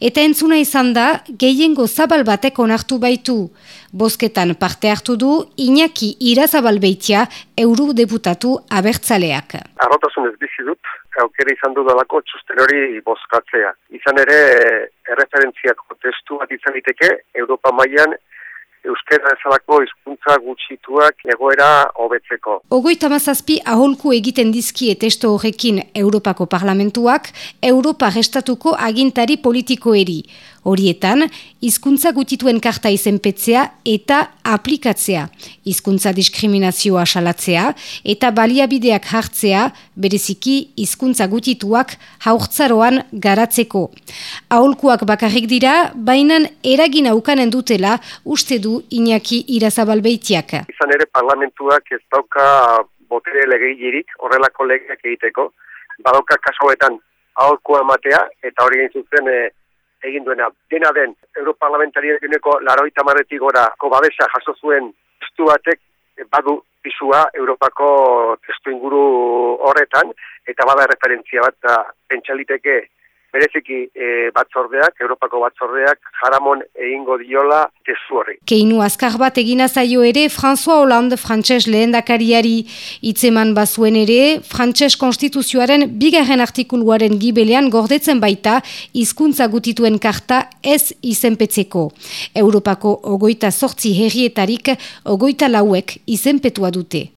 Eta entzuna izan da, gehiengo zabal batek onartu baitu. Bozketan parte hartu du, Iñaki irazabal beitia eurodeputatu abertzaleak. Arrotasun ez bizi dut, aukera izan dudalako txusten hori bozkatzea. Izan ere, erreferentziako testu bat izan diteke, Europa mailan euskera ezalako hizkuntza gutxituak egoera hobetzeko. Ogoi tamazazpi aholku egiten dizkie testo horrekin Europako Parlamentuak, Europa restatuko agintari politikoeri. Horietan, hizkuntza gutituen karta izenpetzea eta aplikatzea, hizkuntza diskriminazioa salatzea eta baliabideak hartzea, bereziki hizkuntza gutituak haurtzaroan garatzeko. Aholkuak bakarrik dira, bainan eragin ukanen dutela uste du Iñaki Irazabalbeitiak. Izan ere parlamentuak ez dauka botere legeirik horrelako legeak egiteko, badauka kasoetan aholkua ematea eta hori egin zuzen e, egin duena. Dena den, Europarlamentariak uneko laroita marretik gora kobabesa jaso zuen testu batek badu pisua Europako testu inguru horretan, eta bada referentzia bat pentsaliteke bereziki e, batzordeak, Europako batzordeak, jaramon egingo diola tezu horri. Keinu azkar bat egina zaio ere, François Hollande frantses lehen dakariari itzeman bazuen ere, frantses konstituzioaren bigarren artikuluaren gibelean gordetzen baita, hizkuntza gutituen karta ez izenpetzeko. Europako ogoita sortzi herrietarik, ogoita lauek izenpetua dute.